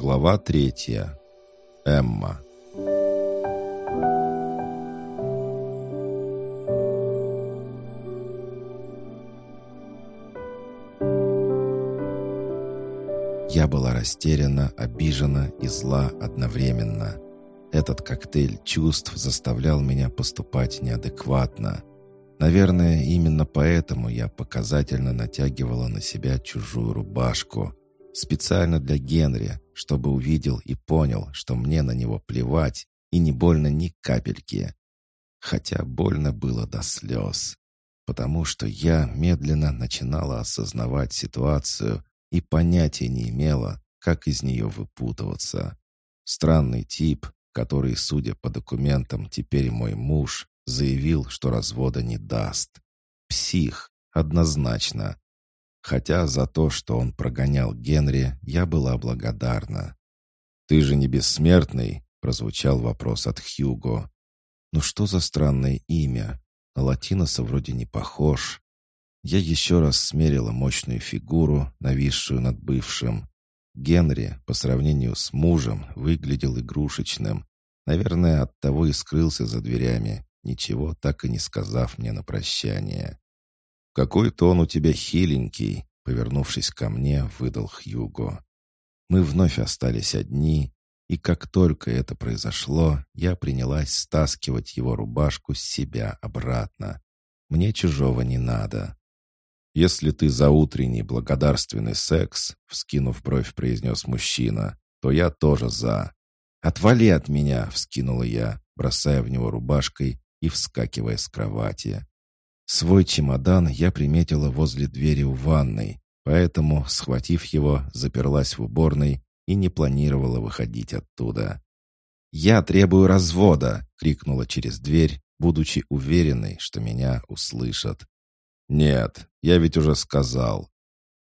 Глава третья. Эмма. Я была растеряна, обижена и зла одновременно. Этот коктейль чувств заставлял меня поступать неадекватно. Наверное, именно поэтому я показательно натягивала на себя чужую рубашку. Специально для Генри, чтобы увидел и понял, что мне на него плевать и не больно ни капельки. Хотя больно было до слез. Потому что я медленно начинала осознавать ситуацию и понятия не имела, как из нее выпутываться. Странный тип, который, судя по документам, теперь мой муж, заявил, что развода не даст. Псих, однозначно. Хотя за то, что он прогонял Генри, я была благодарна. «Ты же не бессмертный?» — прозвучал вопрос от Хьюго. «Ну что за странное имя? На латиноса вроде не похож. Я еще раз смерила мощную фигуру, нависшую над бывшим. Генри, по сравнению с мужем, выглядел игрушечным. Наверное, оттого и скрылся за дверями, ничего так и не сказав мне на прощание. «Какой-то он у тебя хиленький», — повернувшись ко мне, выдал Хьюго. Мы вновь остались одни, и как только это произошло, я принялась стаскивать его рубашку с себя обратно. Мне чужого не надо. «Если ты за утренний благодарственный секс», — вскинув бровь, произнес мужчина, «то я тоже за». «Отвали от меня!» — вскинула я, бросая в него рубашкой и вскакивая с кровати. Свой чемодан я приметила возле двери в ванной, поэтому, схватив его, заперлась в уборной и не планировала выходить оттуда. «Я требую развода!» — крикнула через дверь, будучи уверенной, что меня услышат. «Нет, я ведь уже сказал.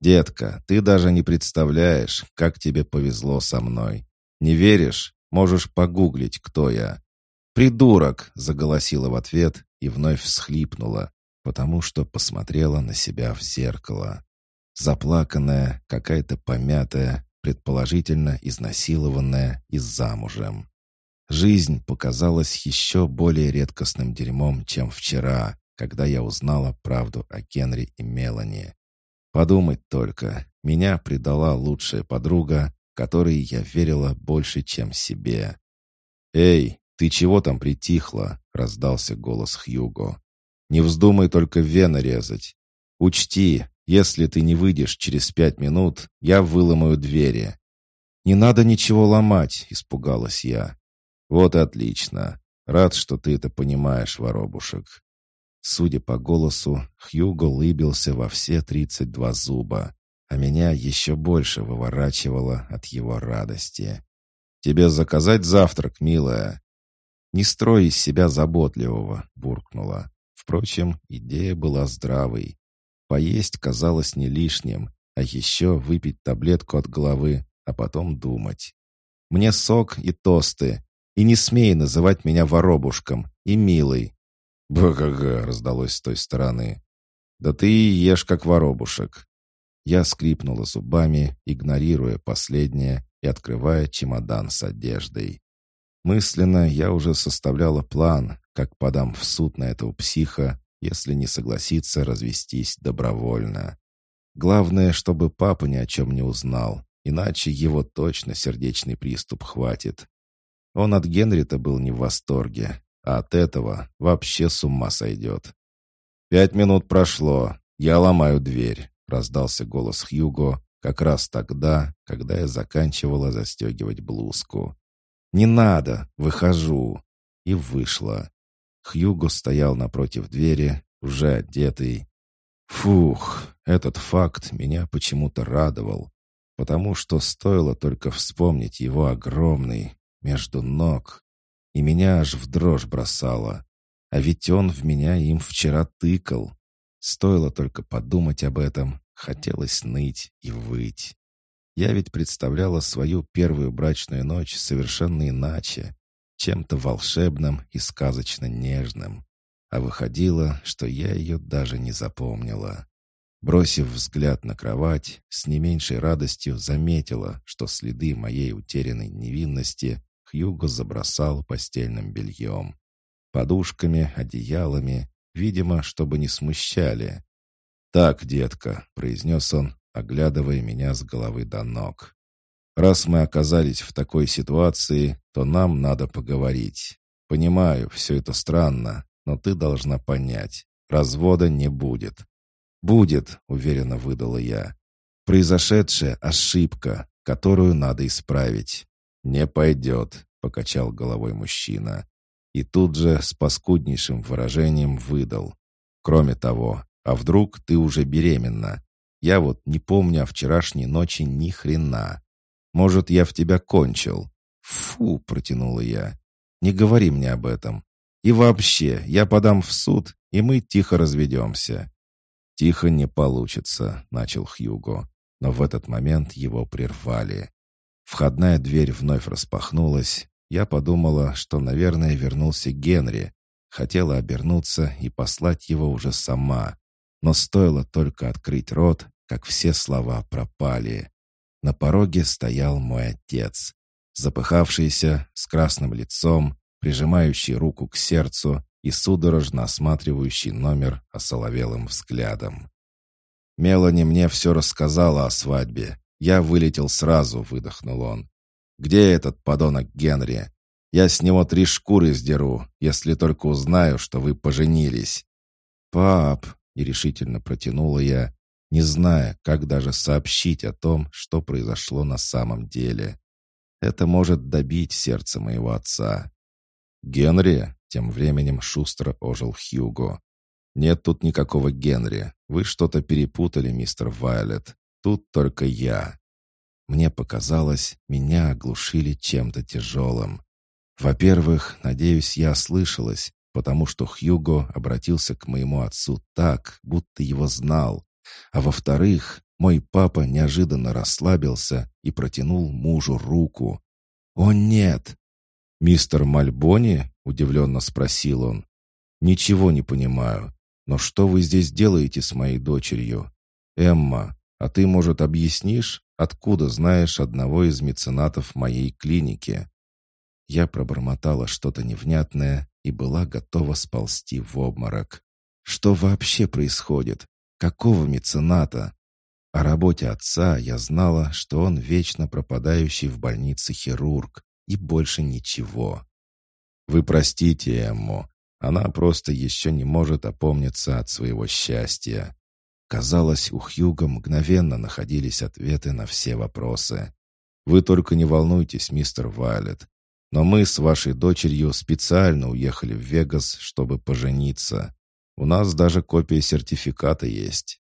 Детка, ты даже не представляешь, как тебе повезло со мной. Не веришь? Можешь погуглить, кто я». «Придурок!» — заголосила в ответ и вновь всхлипнула, потому что посмотрела на себя в зеркало. Заплаканная, какая-то помятая, предположительно изнасилованная и замужем. Жизнь показалась еще более редкостным дерьмом, чем вчера, когда я узнала правду о Генри и Мелани. Подумать только, меня предала лучшая подруга, которой я верила больше, чем себе. «Эй, ты чего там притихла?» — раздался голос Хьюго. «Не вздумай только вены резать. Учти, если ты не выйдешь через пять минут, я выломаю двери». «Не надо ничего ломать», — испугалась я. «Вот и отлично. Рад, что ты это понимаешь, воробушек. Судя по голосу, Хьюго лыбился во все тридцать два зуба, а меня еще больше выворачивало от его радости. «Тебе заказать завтрак, милая?» «Не строй из себя заботливого», — буркнула. Впрочем, идея была здравой. Поесть казалось не лишним, а еще выпить таблетку от головы, а потом думать. «Мне сок и тосты, и не смей называть меня воробушком и милой, «БГГ!» — раздалось с той стороны. «Да ты ешь, как воробушек!» Я скрипнула зубами, игнорируя последнее и открывая чемодан с одеждой. Мысленно я уже составляла план, как подам в суд на этого психа, если не согласится развестись добровольно. Главное, чтобы папа ни о чем не узнал, иначе его точно сердечный приступ хватит. Он от Генрита был не в восторге, а от этого вообще с ума сойдет. «Пять минут прошло. Я ломаю дверь», — раздался голос Хьюго как раз тогда, когда я заканчивала застегивать блузку. «Не надо! Выхожу!» И вышла. Хьюго стоял напротив двери, уже одетый. Фух, этот факт меня почему-то радовал, потому что стоило только вспомнить его огромный, между ног, и меня аж в дрожь бросало. А ведь он в меня им вчера тыкал. Стоило только подумать об этом, хотелось ныть и выть. Я ведь представляла свою первую брачную ночь совершенно иначе, чем-то волшебным и сказочно нежным. А выходило, что я ее даже не запомнила. Бросив взгляд на кровать, с не меньшей радостью заметила, что следы моей утерянной невинности Хьюго забросал постельным бельем. Подушками, одеялами, видимо, чтобы не смущали. «Так, детка», — произнес он, оглядывая меня с головы до ног. «Раз мы оказались в такой ситуации, то нам надо поговорить. Понимаю, все это странно, но ты должна понять, развода не будет. «Будет», — уверенно выдала я. «Произошедшая ошибка, которую надо исправить». «Не пойдет», — покачал головой мужчина. И тут же с паскуднейшим выражением выдал. «Кроме того, а вдруг ты уже беременна? Я вот не помню о вчерашней ночи ни хрена. Может, я в тебя кончил?» «Фу», — протянула я. «Не говори мне об этом. И вообще, я подам в суд, и мы тихо разведемся. «Тихо не получится», — начал Хьюго, но в этот момент его прервали. Входная дверь вновь распахнулась. Я подумала, что, наверное, вернулся Генри. Хотела обернуться и послать его уже сама. Но стоило только открыть рот, как все слова пропали. На пороге стоял мой отец. Запыхавшийся, с красным лицом, прижимающий руку к сердцу и судорожно осматривающий номер осоловелым взглядом. «Мелани мне все рассказала о свадьбе. Я вылетел сразу», — выдохнул он. «Где этот подонок Генри? Я с него три шкуры сдеру, если только узнаю, что вы поженились». «Пап», — нерешительно протянула я, не зная, как даже сообщить о том, что произошло на самом деле. Это может добить сердце моего отца. «Генри?» Тем временем шустро ожил Хьюго. «Нет тут никакого Генри. Вы что-то перепутали, мистер Вайлет. Тут только я». Мне показалось, меня оглушили чем-то тяжелым. Во-первых, надеюсь, я ослышалась, потому что Хьюго обратился к моему отцу так, будто его знал. А во-вторых, мой папа неожиданно расслабился и протянул мужу руку. «О, нет! «Мистер Мальбони?» — удивленно спросил он. «Ничего не понимаю. Но что вы здесь делаете с моей дочерью? Эмма, а ты, может, объяснишь, откуда знаешь одного из меценатов моей клиники?» Я пробормотала что-то невнятное и была готова сползти в обморок. Что вообще происходит? Какого мецената? О работе отца я знала, что он вечно пропадающий в больнице хирург и больше ничего. Вы простите Эмму, она просто еще не может опомниться от своего счастья. Казалось, у Хьюга мгновенно находились ответы на все вопросы. «Вы только не волнуйтесь, мистер Вайлет, но мы с вашей дочерью специально уехали в Вегас, чтобы пожениться. У нас даже копия сертификата есть».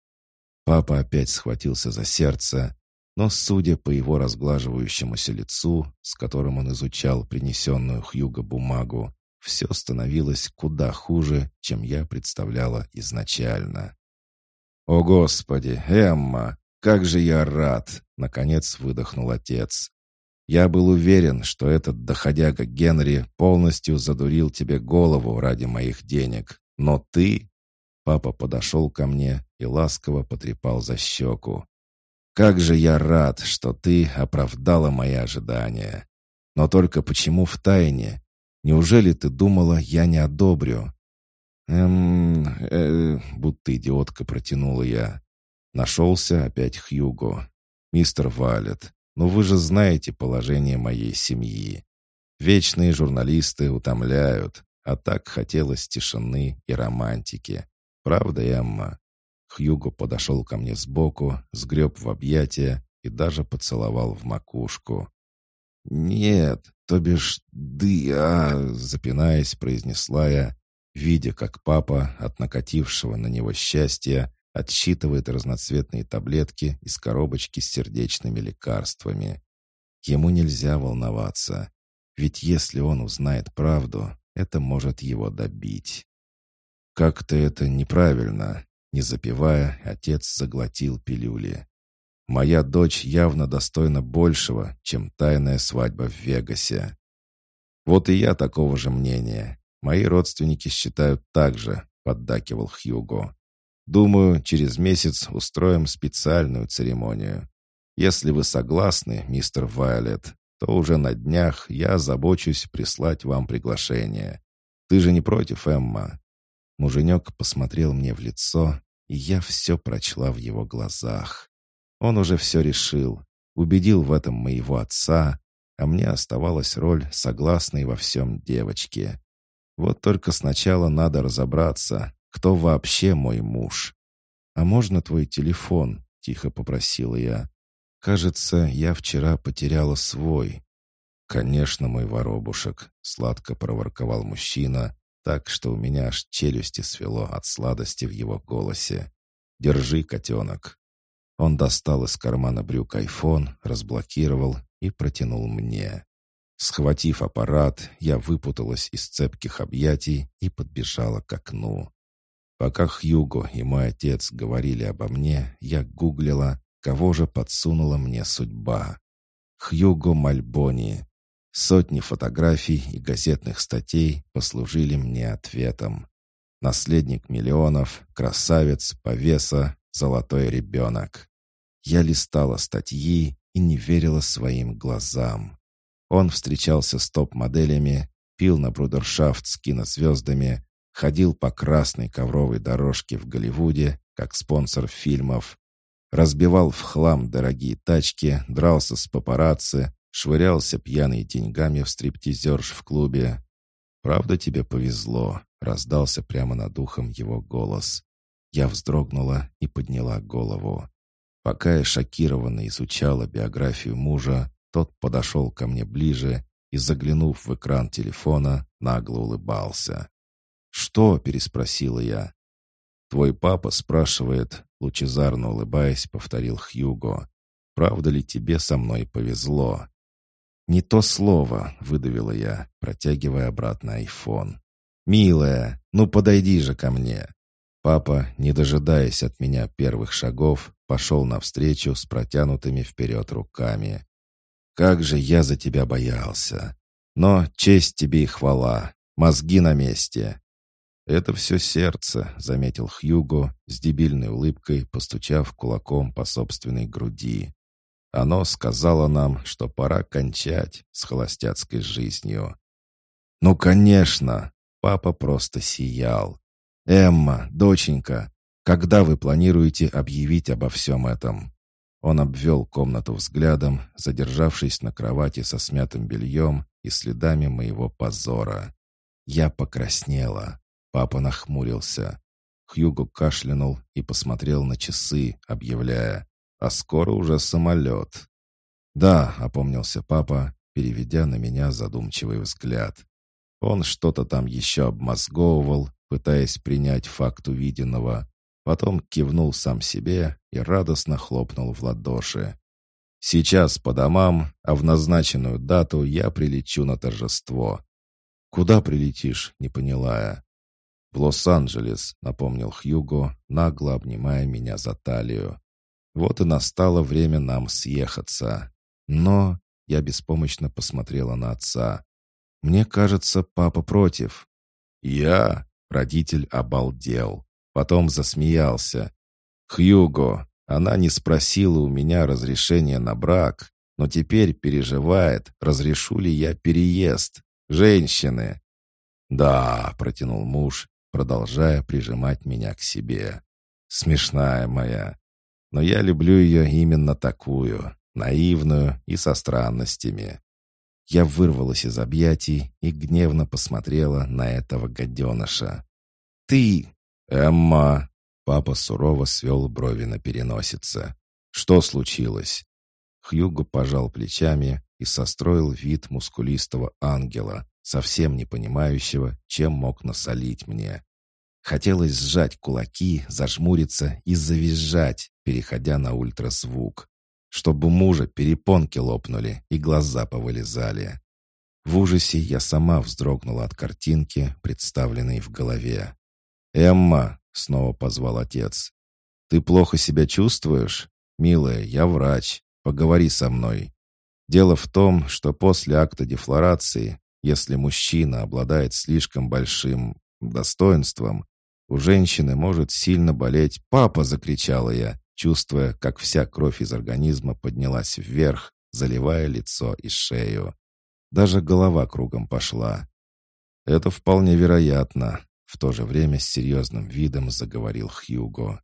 Папа опять схватился за сердце, но, судя по его разглаживающемуся лицу, с которым он изучал принесенную Хьюго бумагу, все становилось куда хуже, чем я представляла изначально. «О, Господи, Эмма, как же я рад!» — наконец выдохнул отец. «Я был уверен, что этот доходяга Генри полностью задурил тебе голову ради моих денег, но ты...» Папа подошел ко мне и ласково потрепал за щеку. Как же я рад, что ты оправдала мои ожидания. Но только почему в тайне? Неужели ты думала, я не одобрю? Эм, э, будто идиотка протянула я. Нашелся опять Хьюго. Мистер Валет, ну вы же знаете положение моей семьи. Вечные журналисты утомляют, а так хотелось тишины и романтики. Правда, Эмма? Хьюго подошел ко мне сбоку, сгреб в объятия и даже поцеловал в макушку. «Нет, то бишь, ды, а...» — запинаясь, произнесла я, видя, как папа от накатившего на него счастья отсчитывает разноцветные таблетки из коробочки с сердечными лекарствами. Ему нельзя волноваться, ведь если он узнает правду, это может его добить. Как-то это неправильно. Не запивая, отец заглотил пилюли. «Моя дочь явно достойна большего, чем тайная свадьба в Вегасе». «Вот и я такого же мнения. Мои родственники считают так же», — поддакивал Хьюго. Думаю, через месяц устроим специальную церемонию. Если вы согласны, мистер Вайлет, то уже на днях я забочусь прислать вам приглашение. Ты же не против, Эмма?» Муженек посмотрел мне в лицо, и я все прочла в его глазах. Он уже все решил, убедил в этом моего отца, а мне оставалась роль согласной во всем девочки. Вот только сначала надо разобраться, кто вообще мой муж. «А можно твой телефон?» — тихо попросила я. «Кажется, я вчера потеряла свой». «Конечно, мой воробушек», — сладко проворковал мужчина, так что у меня аж челюсти свело от сладости в его голосе. «Держи, котенок». Он достал из кармана брюк айфон, разблокировал и протянул мне. Схватив аппарат, я выпуталась из цепких объятий и подбежала к окну. Пока Хьюго и мой отец говорили обо мне, я гуглила, кого же подсунула мне судьба. Хьюго Мальбони. Сотни фотографий и газетных статей послужили мне ответом. Наследник миллионов, красавец, повеса, золотой ребенок. Я листала статьи и не верила своим глазам. Он встречался с топ-моделями, пил на брудершафт с кинозвездами, ходил по красной ковровой дорожке в Голливуде, как спонсор фильмов, разбивал в хлам дорогие тачки, дрался с папарацци, швырялся пьяный деньгами в стриптизерш в клубе. «Правда тебе повезло», — раздался прямо над ухом его голос. Я вздрогнула и подняла голову. Пока я шокированно изучала биографию мужа, тот подошел ко мне ближе и, заглянув в экран телефона, нагло улыбался. «Что?» — переспросила я. «Твой папа спрашивает», — лучезарно улыбаясь, повторил Хьюго. «Правда ли тебе со мной повезло?» «Не то слово», — выдавила я, протягивая обратно айфон. «Милая, ну подойди же ко мне». Папа, не дожидаясь от меня первых шагов, пошел навстречу с протянутыми вперед руками. «Как же я за тебя боялся! Но честь тебе и хвала! Мозги на месте!» «Это все сердце», — заметил Хьюго, с дебильной улыбкой постучав кулаком по собственной груди. «Оно сказало нам, что пора кончать с холостяцкой жизнью». «Ну, конечно!» — папа просто сиял. «Эмма, доченька, когда вы планируете объявить обо всем этом?» Он обвел комнату взглядом, задержавшись на кровати со смятым бельем и следами моего позора. Я покраснела. Папа нахмурился. Хьюго кашлянул и посмотрел на часы, объявляя, «А скоро уже самолет». «Да», — опомнился папа, переведя на меня задумчивый взгляд. Он что-то там еще обмозговывал, пытаясь принять факт увиденного, потом кивнул сам себе и радостно хлопнул в ладоши. «Сейчас по домам, а в назначенную дату я прилечу на торжество». «Куда прилетишь?» — не поняла я. «В Лос-Анджелес», — напомнил Хьюго, нагло обнимая меня за талию. «Вот и настало время нам съехаться. Но...» — я беспомощно посмотрела на отца. «Мне кажется, папа против». «Я?» Родитель обалдел. Потом засмеялся. «Хьюго, она не спросила у меня разрешения на брак, но теперь переживает, разрешу ли я переезд. Женщины!» «Да», — протянул муж, продолжая прижимать меня к себе. «Смешная моя. Но я люблю ее именно такую, наивную и со странностями. Я вырвалась из объятий и гневно посмотрела на этого гаденыша. «Ты...» «Эмма...» Папа сурово свел брови на переносице. «Что случилось?» Хьюго пожал плечами и состроил вид мускулистого ангела, совсем не понимающего, чем мог насолить мне. Хотелось сжать кулаки, зажмуриться и завизжать, переходя на ультразвук чтобы мужа перепонки лопнули и глаза повылезали. В ужасе я сама вздрогнула от картинки, представленной в голове. «Эмма!» — снова позвал отец. «Ты плохо себя чувствуешь? Милая, я врач. Поговори со мной. Дело в том, что после акта дефлорации, если мужчина обладает слишком большим достоинством, У женщины может сильно болеть. «Папа!» — закричала я, чувствуя, как вся кровь из организма поднялась вверх, заливая лицо и шею. Даже голова кругом пошла. «Это вполне вероятно», — в то же время с серьезным видом заговорил Хьюго.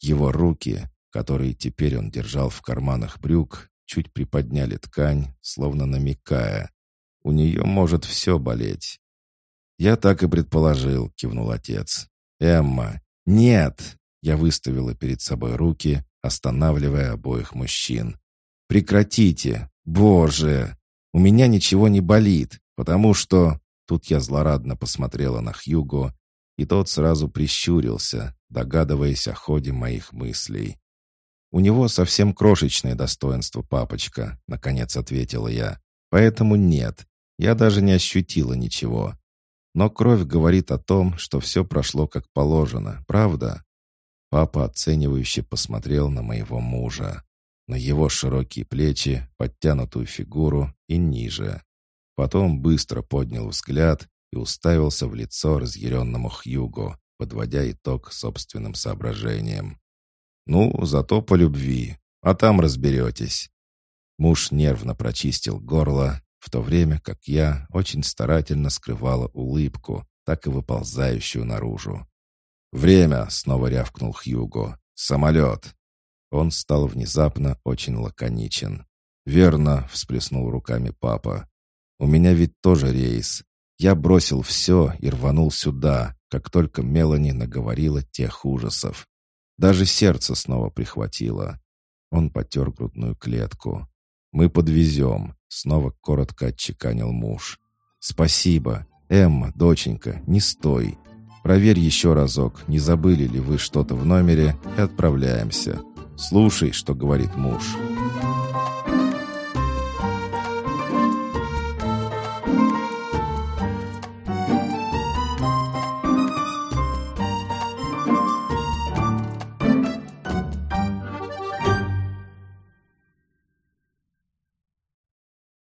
Его руки, которые теперь он держал в карманах брюк, чуть приподняли ткань, словно намекая. «У нее может все болеть». «Я так и предположил», — кивнул отец. «Эмма, нет!» Я выставила перед собой руки, останавливая обоих мужчин. «Прекратите! Боже! У меня ничего не болит, потому что...» Тут я злорадно посмотрела на Хьюго, и тот сразу прищурился, догадываясь о ходе моих мыслей. «У него совсем крошечное достоинство, папочка», — наконец ответила я. «Поэтому нет, я даже не ощутила ничего. Но кровь говорит о том, что все прошло как положено, правда?» Папа оценивающе посмотрел на моего мужа, на его широкие плечи, подтянутую фигуру и ниже. Потом быстро поднял взгляд и уставился в лицо разъяренному Хьюго, подводя итог собственным соображениям. «Ну, зато по любви, а там разберетесь». Муж нервно прочистил горло, в то время как я очень старательно скрывала улыбку, так и выползающую наружу. «Время!» — снова рявкнул Хьюго. «Самолет!» Он стал внезапно очень лаконичен. «Верно!» — всплеснул руками папа. «У меня ведь тоже рейс. Я бросил все и рванул сюда, как только Мелани наговорила тех ужасов. Даже сердце снова прихватило. Он потер грудную клетку. «Мы подвезем», — снова коротко отчеканил муж. «Спасибо. Эмма, доченька, не стой. Проверь еще разок, не забыли ли вы что-то в номере, и отправляемся. Слушай, что говорит муж».